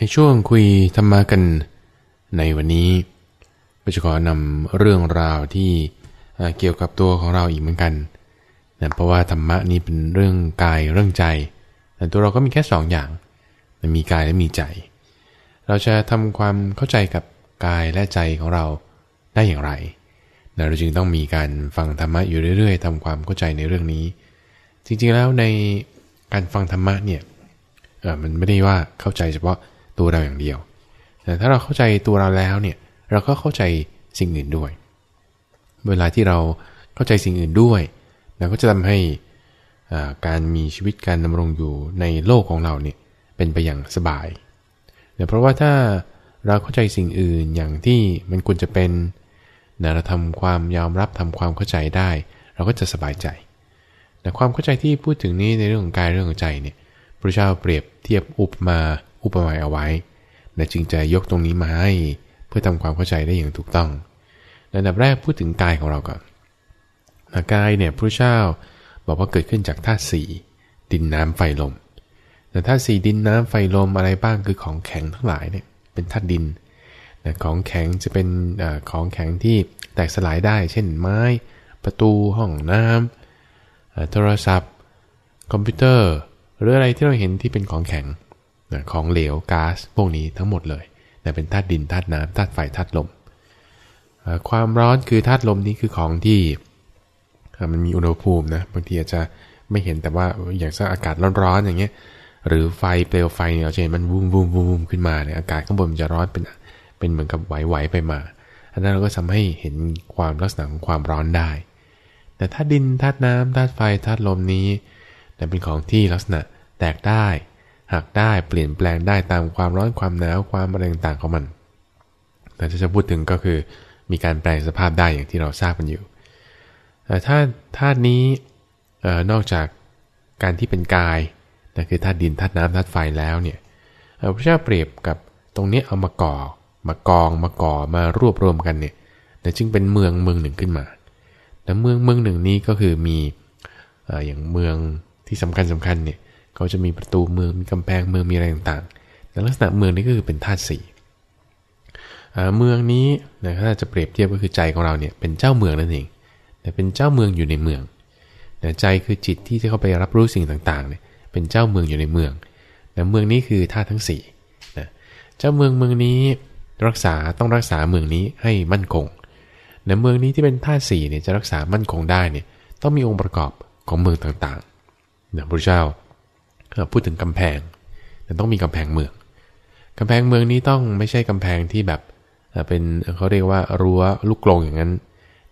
ในช่วงคุยธรรมะกันในวันนี้ก็จะขอนำเรื่องราวที่เกี่ยวกับตัวของเราอีกเหมือนกันนะเพราะว่าธรรมะนี้เป็นเรื่องกายเรื่องใจแต่ตัวเราก็มีแค่สองอย่างมันมีกายและมีใจ เราจะทำความเข้าใจกับกายและใจของเราได้อย่างไรนะเราจึงต้องมีการฟังธรรมะอยู่เรื่อย ๆทำความเข้าใจในเรื่องนี้ จริงๆแล้วในการฟังธรรมะเนี่ยมันไม่ได้ว่าเข้าใจเฉพาะ ตัวเราอย่างเดียว แต่ถ้าเราเข้าใจตัวเราแล้วเนี่ยเราก็เข้าใจสิ่งอื่นด้วย เวลาที่เราเข้าใจสิ่งอื่นด้วยเราก็จะทำให้การมีชีวิตการดำรงอยู่ในโลกของเราเนี่ยเป็นไปอย่างสบายเเพราะว่าถ้าเราเข้าใจสิ่งอื่นอย่างที่มันควรจะเป็นนะเราทำความยอมรับทำความเข้าใจได้ เราก็จะสบายใจแต่ความเข้าใจที่พูดถึงนี้ในเรื่องของกายเรื่องของใจเนี่ยพระเจ้าเปรียบเทียบอุปมา อุปมาเอาไว้นะจึงจะยกตรงนี้มาให้เพื่อทำความเข้าใจได้อย่างถูกต้องอันดับแรกพูดถึงกายของเราก่อนนะกายเนี่ยพระเจ้าบอกว่าเกิดขึ้นจากธาตุสี่ดินน้ำไฟลมแต่ธาตุสี่ดินน้ำไฟลมอะไรบ้างคือของแข็งทั้งหลายเนี่ยเป็นธาตุดินนะของแข็งจะเป็นอของแข็งที่แตกสลายได้ เช่นไม้ ประตูห้องน้ำโทรศัพท์ คอมพิวเตอร์ หรืออะไรที่เราเห็นที่เป็นของแข็ง นะของเหลวก๊าซพวกนี้ทั้งหมดเลยนะเป็นธาตุดินธาตุน้ำธาตุไฟธาตุลม ความร้อนคือธาตุลมนี้คือของที่มันมีอุณหภูมินะบางทีอาจจะไม่เห็นแต่ว่าอย่างเช่นอากาศร้อนๆอย่างเงี้ยหรือไฟเปลวไฟเนี่ยเราจะเห็นมันวูมวูมวูมขึ้นมาเนี่ยอากาศข้างบนมันจะร้อนเป็นเป็นเหมือนกับไหวๆไปมาอันนั้นเราก็ทำให้เห็นความลักษณะของความร้อนได้ แต่ถ้าดินธาตุน้ำธาตุไฟธาตุลมนี้แต่เป็นของที่ลักษณะแตกได้ หักได้เปลี่ยนแปลงได้ตามความร้อนความหนาวความอะไรต่างๆของมัน แต่จะพูดถึงก็คือมีการแปลงสภาพได้อย่างที่เราทราบกันอยู่ถ้าธาตุนี้นอกจากการที่เป็นกายนั่นคือธาตุดินธาตุน้ำธาตุไฟแล้วเนี่ยพระเจ้าเปรียบกับตรงนี้เอามาก่อมากองมาก่อมารวบรวมกันเนี่ยจึงเป็นเมืองเมืองหนึ่งขึ้นมาแต่เมืองเมืองหนึ่งนี้ก็คือมีอย่างเมืองที่สำคัญสำคัญเนี่ย เขาจะมีประตูเมืองมีกำแพงเมืองมีอะไรต่างๆ แต่ลักษณะเมืองนี้ก็คือเป็นธาตุสี่เมืองนี้นะถ้าจะเปรียบเทียบก็คือใจของเราเนี่ยเป็นเจ้าเมืองนั่นเองแต่เป็นเจ้าเมืองอยู่ในเมืองแต่ใจคือจิตที่จะเข้าไปรับรู้สิ่งต่างๆเนี่ยเป็นเจ้าเมืองอยู่ในเมืองแต่เมืองนี้คือธาตุทั้ง4นะเจ้าเมืองเมืองนี้รักษาต้องรักษาเมืองนี้ให้มั่นคงในเมืองนี้ที่เป็นธาตุสี่เนี่ยจะรักษามั่นคงได้เนี่ยต้องมีองค์ประกอบของเมืองต่างๆนะพระเจ้า พูดถึงกำแพง แต่ต้องมีกำแพงเมืองกำแพงเมืองนี้ต้องไม่ใช่กำแพงที่แบบเป็นเขาเรียกว่ารั้วลูกกรงอย่างนั้น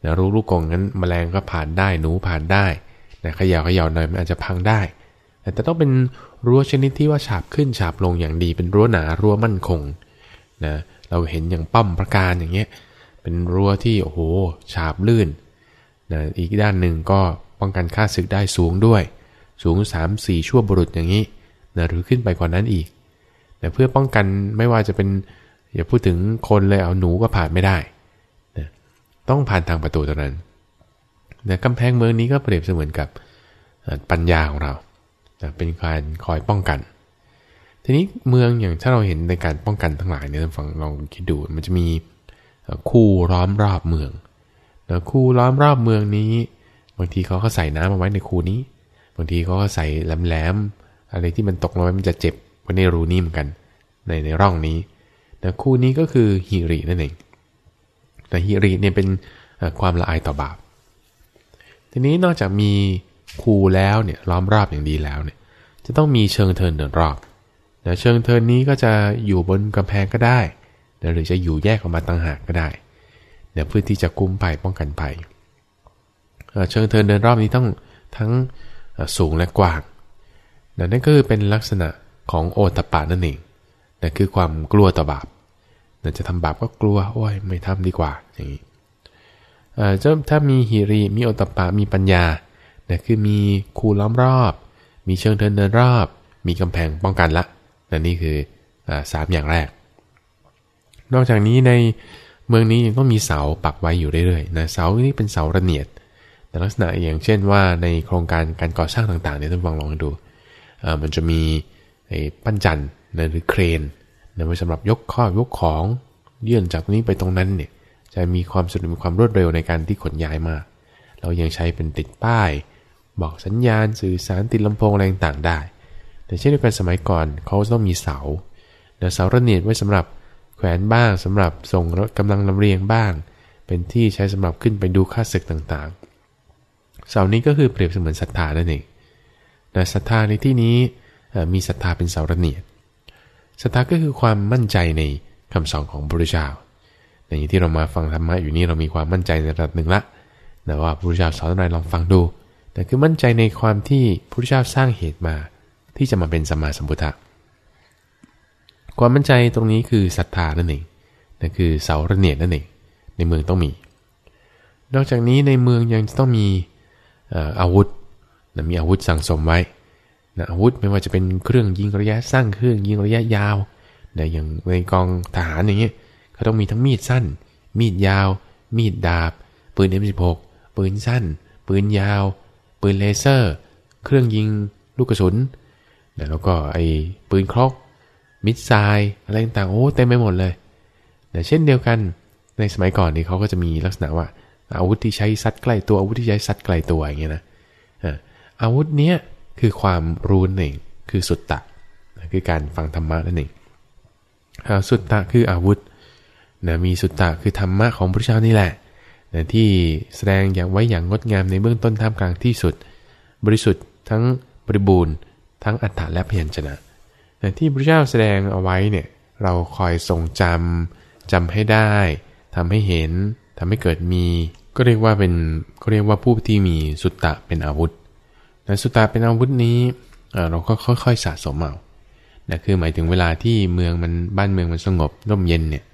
นะรู้ลูกกรงนั้นมแมลงก็ผ่านได้หนูผ่านได้นะขยาวขยาหน่อยมันอาจจะพังได้ แต่ต้องเป็นรั้วชนิดที่ว่าฉาบขึ้นฉาบลงอย่างดี เป็นรั้วหนารั้วมั่นคงนะเราเห็นอย่างป้อมประการอย่างเงี้ยเป็นรั้วที่โอ้โหฉาบลื่นนะอีกด้านหนึ่งก็ป้องกันค่าศึกได้สูงด้วย สูง 3-4 ชั่วบุรุษอย่างนี้นะหรือขึ้นไปกว่านั้นอีกนะเพื่อป้องกันไม่ว่าจะเป็นอย่าพูดถึงคนเลยเอาหนูก็ผ่านไม่ได้นะต้องผ่านทางประตูตรงนั้นนะกำแพงเมืองนี้ก็เปรียบเสมือนกับปัญญาของเรานะเป็นการคอยป้องกัน ทีนี้เมืองอย่างถ้าเราเห็นในการป้องกันทั้งหลายเนี่ยฟังลองคิดดูมันจะมีคู่ล้อมรอบเมืองแล้วคู่ล้อมรอบเมืองนี้ บางทีเขาก็ใส่น้ำมาไว้ในคูนี้ บางทีเขาก็ใส่แหลมๆอะไรที่มันตกลงไปมันจะเจ็บไว้ในรูนี้เหมือนกัน ในในร่องนี้แต่คู่นี้ก็คือฮิรินั่นเองแต่ฮิริเนี่ยเป็นความละอายต่อบาป ทีนี้นอกจากมีคูแล้วเนี่ยล้อมรอบอย่างดีแล้วเนี่ยจะต้องมีเชิงเทินเดินรอบนะเชิงเทินนี้ก็จะอยู่บนกำแพงก็ได้นะหรือจะอยู่แยกออกมาต่างหากก็ได้นะเพื่อที่จะคุ้มภัยป้องกันภัยเชิงเทินเดินรอบนี้ต้องทั้ง สูงและกว้างนั่นก็คือเป็นลักษณะของโอตปานั่นเองนะคือความกลัวต่อบาปนะจะทำบาปก็กลัวโอ้ยไม่ทำดีกว่าอย่างนี้จ้าถ้ามีหิริมีโอตปามีปัญญานะคือมีคูล้อมรอบ มีเชิงเทินเดินรอบ มีกำแพงป้องกันละนั่นนี่คืออสามอย่างแรก นอกจากนี้ในเมืองนี้ยังต้องมีเสาปักไว้อยู่เรื่อยๆนะเสานี้เป็นเสาระเนียด แต่ลักษณะอย่างเช่นว่าในโครงการการก่อสร้างต่างๆเนี่ยท่านฟังลองดูมันจะมีไอ้ปั้นจันนะหรือเครนนะไว้สำหรับยกข้อยกของเยื่อนจากตรงนี้ไปตรงนั้นเนี่ยจะมีความสะดวกมีความรวดเร็วในการที่ขนย้ายมาก เรายังใช้เป็นติดป้าย บอกสัญญาณสื่อสารติดลำโพงอะไรต่างๆได้ แต่เช่นเดียวกันสมัยก่อนเขาต้องมีเสาเสาระเนียดไว้สำหรับแขวนบ้างสำหรับส่งรถกำลังลำเรียงบ้าง เป็นที่ใช้สำหรับขึ้นไปดูค่าศึกต่างๆ เสานี้ก็คือเปรียบเสมือนศรัทธานั่นเองแต่ศรัทธาในที่นี้มีศรัทธาเป็นเสาระเนียดศรัทธาก็คือความมั่นใจในคำสอนของพระพุทธเจ้าในอย่างที่เรามาฟังธรรมะอยู่นี้เรามีความมั่นใจในระดับหนึ่งละแต่ว่าพระพุทธเจ้าสอนอะไรลองฟังดู แต่คือมั่นใจในความที่พระพุทธเจ้าสร้างเหตุมา ที่จะมาเป็นสัมมาสัมพุทธะความมั่นใจตรงนี้คือศรัทธานั่นเองนั่นคือเสาระเนียดนั่นเองในเมืองต้องมี นอกจากนี้ในเมืองยังต้องมี อาวุธมีอาวุธสั่งสมไว้นะอาวุธไม่ว่าจะเป็นเครื่องยิงระยะสั้นเครื่องยิงระยะยาวนะอย่างในกองทหารอย่างเงี้ยเขาต้องมีทั้งมีดสั้น มีดยาว มีดดาบ ปืน M16 ปืนสั้น ปืนยาว ปืนเลเซอร์ เครื่องยิงลูกกระสุนนะแล้วก็ไอ้ปืนครกมิดไซอะไรต่างๆโอ้เต็มไปหมดเลยแต่เช่นเดียวกันในสมัยก่อนนี่เขาก็จะมีลักษณะว่า อาวุธที่ใช้ซัดใกล้ตัวอาวุธที่ใช้ซัดไกลตัวอย่างเงี้ยนะอาวุธเนี้ยคือความรู้นั่นเองคือสุตตะคือการฟังธรรมะนั่นเองสุตตะคืออาวุธนะมีสุตตะคือธรรมะของพระเจ้านี่แหละนะที่แสดงอย่างไว้อย่างงดงามในเบื้องต้นท่ามกลางที่สุด บริสุทธิ์ทั้งบริบูรณ์ ทั้งอัฏฐะและพยัญชนะนะที่พระเจ้าแสดงเอาไว้เนี่ยเราคอยทรงจำจำให้ได้ทำให้เห็น ทำให้เกิดมีก็เรียกว่าเป็นก็เรียกว่าผู้ที่มีสุตตะเป็นอาวุธแต่สุตตะเป็นอาวุธนี้เราก็ค่อยๆสะสมเอานะคือหมายถึงเวลาที่เมืองมันบ้านเมืองมันสงบร่มเย็นเนี่ย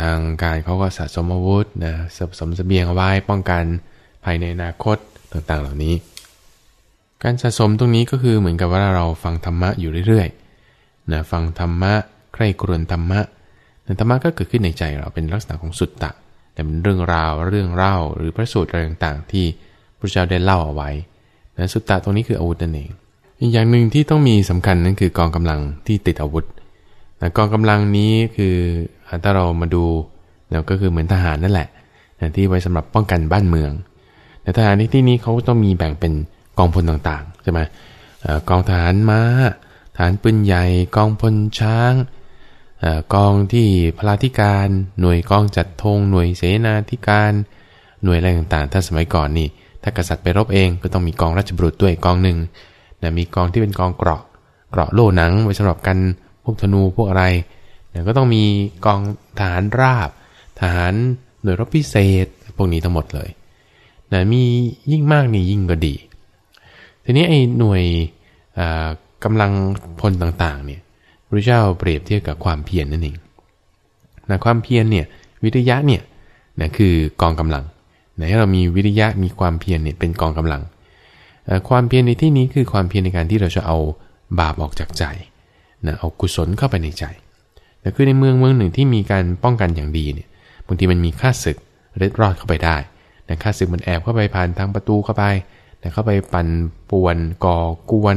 ทางการเขาก็สะสมอาวุธนะสะสมสเสบียงเอาไว้ป้องกันภายในอนาคตต่างๆ เหล่านี้ การสะสมตรงนี้ก็คือเหมือนกับว่าเราฟังธรรมะอยู่เรื่อยๆนะฟังธรรมะใคร่ครวญธรรมะธรรมะก็เกิดขึ้นในใจเราเป็นลักษณะของสุตตะ แต่เป็นเรื่องราวเรื่องเล่าหรือพระสูตรอะไรต่างๆ ที่พระเจ้าได้เล่าเอาไว้นะสุตตะตรงนี้คืออาวุธนั่นเอง อีกอย่างหนึ่งที่ต้องมีสำคัญนั่นคือกองกำลังที่ติดอาวุธนะกองกำลังนี้คือถ้าเรามาดูเราก็คือเหมือนทหารนั่นแหละนะที่ไว้สำหรับป้องกันบ้านเมือง แต่ทหารในที่นี้เขาต้องมีแบ่งเป็นกองพลต่างๆใช่ไหมกองทหารม้าฐานปืนใหญ่ กองพลช้าง กองที่พลาธิการ หน่วยกองจัดธงหน่วยเสนาธิการ หน่วยอะไรต่างๆ ถ้าสมัยก่อนนี่ ถ้ากษัตริย์ไปรบเองก็ต้องมีกองราชบุรุษด้วยกองหนึ่งนะมีกองที่เป็นกองเกราะ เกราะโล่หนังไว้สำหรับกันพวกธนูพวกอะไรนะก็ต้องมีกองทหารราบ ทหารหน่วยรบพิเศษ พวกนี้ทั้งหมดเลยนะมียิ่งมากนี่ยิ่งก็ดี ทีนี้ไอ้หน่วยกำลังพลต่างๆเนี่ย พระเจ้าเปรียบเทียบกับความเพียรนนั่นเองนะความเพียรเนี่ยวิทยะเนี่ยนะคือกองกำลังนะให้เรามีวิริยะมีความเพียรเนี่ยเป็นกองกำลัง ความเพียรในที่นี้คือความเพียรในการที่เราจะเอาบาปออกจากใจนะเอากุศลเข้าไปในใจแต่คือในเมืองเมืองหนึ่งที่มีการป้องกันอย่างดีเนี่ยบางทีมันมีค่าศึกเล็ดรอดเข้าไปได้นะค่าศึกมันแอบเข้าไปผ่านทางประตูเข้าไปนะเข้าไปปั่นป่วนก่อกวน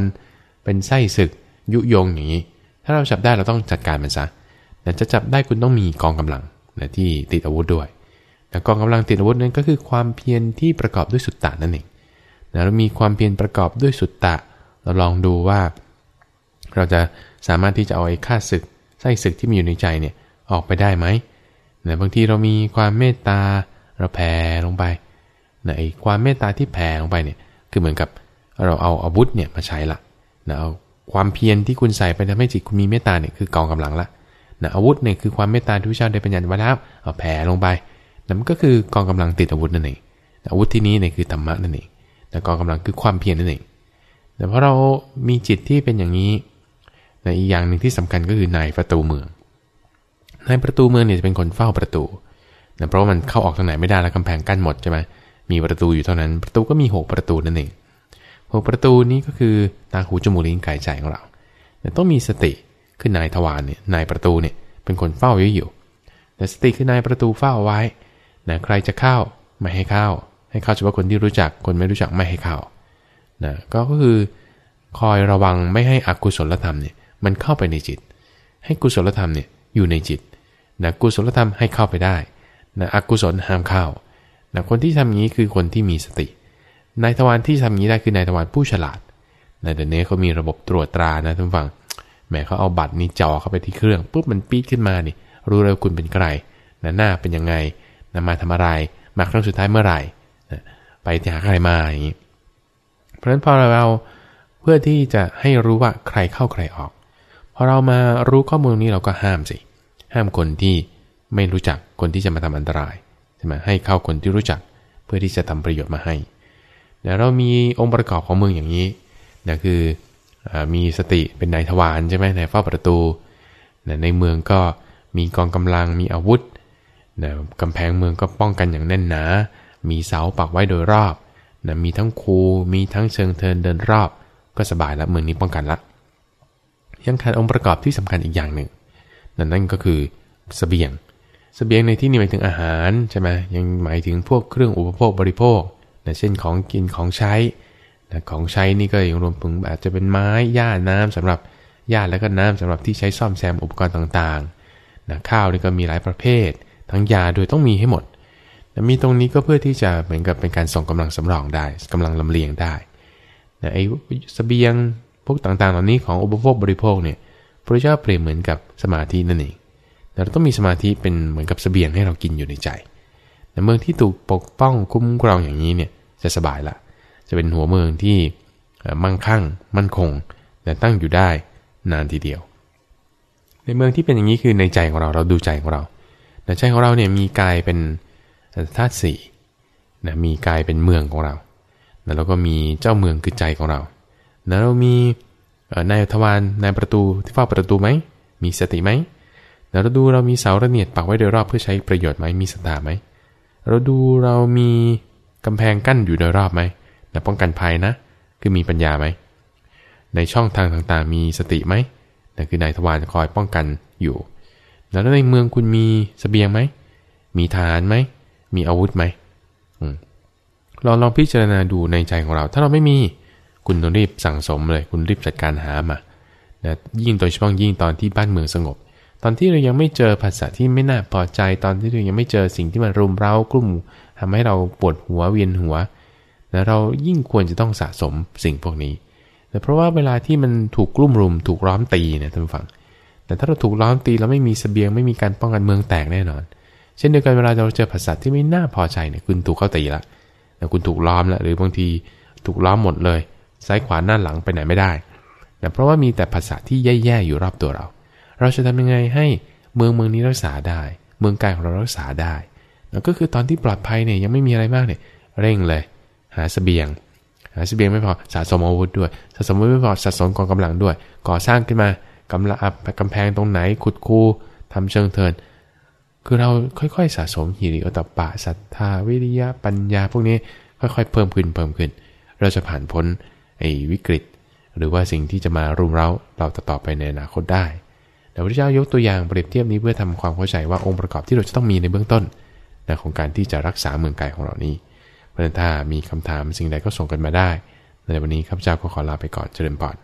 เป็นไส้ศึกยุยงอย่างนี้ ถ้าเราจับได้เราต้องจัดการมันซะแต่จะจับได้คุณต้องมีกองกำลังนะที่ติดอาวุธด้วยแต่กองกำลังติดอาวุธนั้นก็คือความเพียรที่ประกอบด้วยสุตตะนั่นเองนะเรามีความเพียรประกอบด้วยสุตตะ เราลองดูว่า เราจะสามารถที่จะเอาไอ้ค่าศึกไส้ศึกที่มีอยู่ในใจเนี่ยออกไปได้ไหมนะบางทีเรามีความเมตตาเราแผ่ลงไปนะไอ้ความเมตตาที่แผ่ลงไปเนี่ยคือเหมือนกับเราเอาอาวุธเนี่ยมาใช้ละนะเอา ความเพียรที่คุณใส่ไปทำให้จิตคุณมีเมตตาเนี่ยคือกองกำลังละนะอาวุธเนี่ยคือความเมตตาที่พระเจ้าได้ปัญญาไว้แล้วเอาแผ่ลงไปนั่นก็คือกองกำลังติดอาวุธนั่นเองอาวุธที่นี้เนี่ยคือธรรมะนั่นเองแต่กองกำลังคือความเพียรนั่นเอง แต่เพราะเรามีจิตที่เป็นอย่างนี้ในอีกอย่างหนึ่งที่สำคัญก็คือนายประตูเมือง นายประตูเมืองเนี่ยจะเป็นคนเฝ้าประตูนะเพราะว่ามันเข้าออกทางไหนไม่ได้แล้วกำแพงกั้นหมดใช่ไหมมีประตูอยู่เท่านั้น ประตูก็มีหกประตูนั่นเอง หกประตูนี้ก็คือตาหูจมูกลิ้นกายใจของเราแต่ต้องมีสติคือนายทวารเนี่ยนายประตูเนี่ยเป็นคนเฝ้าอยู่ แต่สติคือนายประตูเฝ้าไว้นะใครจะเข้าไม่ให้เข้า ให้เข้าเฉพาะคนที่รู้จักคนไม่รู้จักไม่ให้เข้านะก็คือคอยระวังไม่ให้อกุศลธรรมเนี่ยมันเข้าไปในจิต ให้กุศลธรรมเนี่ยอยู่ในจิตนะกุศลธรรมให้เข้าไปได้นะอกุศลห้ามเข้านะคนที่ทำอย่างนี้คือคนที่มีสติ นายทวารที่ทำอย่างนี้ได้คือนายทวารผู้ฉลาดนะเดี๋ยวนี้เขามีระบบตรวจตรานะท่านฟังแหมเขาเอาบัตรนี้จ่อเข้าไปที่เครื่องปุ๊บมันปี๊ดขึ้นมานี่ รู้เลยคุณเป็นใครนะหน้าเป็นยังไงนะมาทำอะไร มาครั้งสุดท้ายเมื่อไหร่นะไปหาใครมาอย่างนี้ เพราะฉะนั้นพอเราเพื่อที่จะให้รู้ว่าใครเข้าใครออกพอเรามารู้ข้อมูลนี้เราก็ห้ามสิ ห้ามคนที่ไม่รู้จักคนที่จะมาทำอันตรายใช่ไหมให้เข้าคนที่รู้จัก เพื่อที่จะทำประโยชน์มาให้ เดี๋ยวเรามีองค์ประกอบของเมืองอย่างนี้นะคืออมีสติเป็นนายทวารใช่ไหมในเฝ้าประตูนะในเมืองก็มีกองกำลังมีอาวุธนะกำแพงเมืองก็ป้องกันอย่างแน่นหนา มีเสาปักไว้โดยรอบนะมีทั้งคูมีทั้งเชิงเทินเดินรอบ ก็สบายแล้วเมืองนี้ป้องกันละยังขาดองค์ประกอบที่สำคัญอีกอย่างหนึ่งนั่นนั่นก็คือสเสบียงสเสบียงในที่นี้หมายถึงอาหารใช่ไหมยังหมายถึงพวกเครื่องอุปโภคบริโภค นะเช่นของกินของใช้นะของใช้นี่ก็ยังรวมถึงอาจจะเป็นไม้หญ้าน้ำสำหรับหญ้าแล้วก็น้ำสำหรับที่ใช้ซ่อมแซมอุปกรณ์ต่างๆนะข้าวนี่ก็มีหลายประเภท ทั้งยาโดยต้องมีให้หมดนะมีตรงนี้ก็เพื่อที่จะเหมือนกับเป็นการส่งกำลังสำรองได้กำลังลำเลียงได้นะไอ้สเสบียงพวกต่างๆ เหล่านี้ของอุปโภคบริโภคเนี่ยพระเจ้าเปรียบเหมือนกับสมาธินั่นเองเราต้องมีสมาธิเป็นเหมือนกับสเสบียงให้เรากินอยู่ในใจ แต่เมืองที่ถูกปกป้องคุ้มครองอย่างนี้เนี่ยจะสบายละ จะเป็นหัวเมืองที่มั่งคั่ง มั่นคง แต่ตั้งอยู่ได้นานทีเดียว ในเมืองที่เป็นอย่างนี้คือในใจของเราเราดูใจของเราในใจของเราเนี่ยมีกายเป็นธาตุสี่นะมีกายเป็นเมืองของเราแล้วก็มีเจ้าเมืองคือใจของเราแล้วเรามีนายทวารนายประตูที่เฝ้าประตูไหม มีสติไหมแล้วเราดูเรามีเสาระเนียดปักไว้โดยรอบเพื่อใช้ประโยชน์ไหมมีสตาไหม เราดูเรามีกำแพงกั้นอยู่โดยรอบไหมนะป้องกันภัยนะ คือมีปัญญาไหม ในช่องทางต่างๆ มีสติไหมนะคือนายทวารคอยป้องกันอยู่ แล้วในเมืองคุณมีสเสบียงไหม มีฐานไหม มีอาวุธไหมลองลองพิจารณาดูในใจของเรา ถ้าเราไม่มี คุณต้องรีบสั่งสมเลย คุณรีบจัดการหามานะยิ่งโดยเฉพาะยิ่งตอนที่บ้านเมืองสงบ ตอนที่เรายังไม่เจอภาษาที่ไม่น่าพอใจ ตอนที่เรายังไม่เจอสิ่งที่มันรุมเร้ากลุ่มทำให้เราปวดหัวเวียนหัวแล้วเรายิ่งควรจะต้องสะสมสิ่งพวกนี้แต่เพราะว่าเวลาที่มันถูกกลุ่มรุม ถูกล้อมตีเนี่ยท่านฟัง แต่ถ้าเราถูกล้อมตีแล้วไม่มีสเสบียงไม่มีการป้องกันเมืองแตกแน่นอน เช่นเดียวกันเวลาเราเจอภาษาที่ไม่น่าพอใจเนี่ยคุณถูกเข้าตีละแต่คุณถูกล้อมแล้วหรือบางทีถูกล้อมหมดเลย ซ้ายขวาหน้าหลังไปไหนไม่ได้แต่เพราะว่ามีแต่ภาษาที่แย่ๆอยู่รอบตัวเรา เราจะทำยังไงให้เมืองเมืองนี้รักษาได้ เมืองกายของเรารักษาได้แล้วก็คือตอนที่ปลอดภัยเนี่ยยังไม่มีอะไรมากเนี่ยเร่งเลย หาสเสบียง หาสเสบียงไม่พอสะสมอาวุธด้วยสะสมอาวุธไม่พอสะสมกองกำลังด้วย ก่อสร้างขึ้นมากำลังกำแพงตรงไหนขุดคูทำเชิงเทินคือเราค่อยๆสะสมหิริโอตปะศรัทธาวิริยะปัญญาพวกนี้ค่อยๆ เพิ่มขึ้นเพิ่มขึ้น เราจะผ่านพ้นไอ้วิกฤต หรือว่าสิ่งที่จะมารุมเร้าเราต่อไปในอนาคตได้ แต่พระเจ้ายกตัวอย่างเปรียบเทียบนี้เพื่อทำความเข้าใจว่าองค์ประกอบที่เราจะต้องมีในเบื้องต้นนะของการที่จะรักษาเมืองกายของเรานี้เพราะฉะนั้นถ้ามีคำถามสิ่งใดก็ส่งกันมาได้ ในวันนี้ข้าพเจ้าก็ขอลาไปก่อนเจริญพร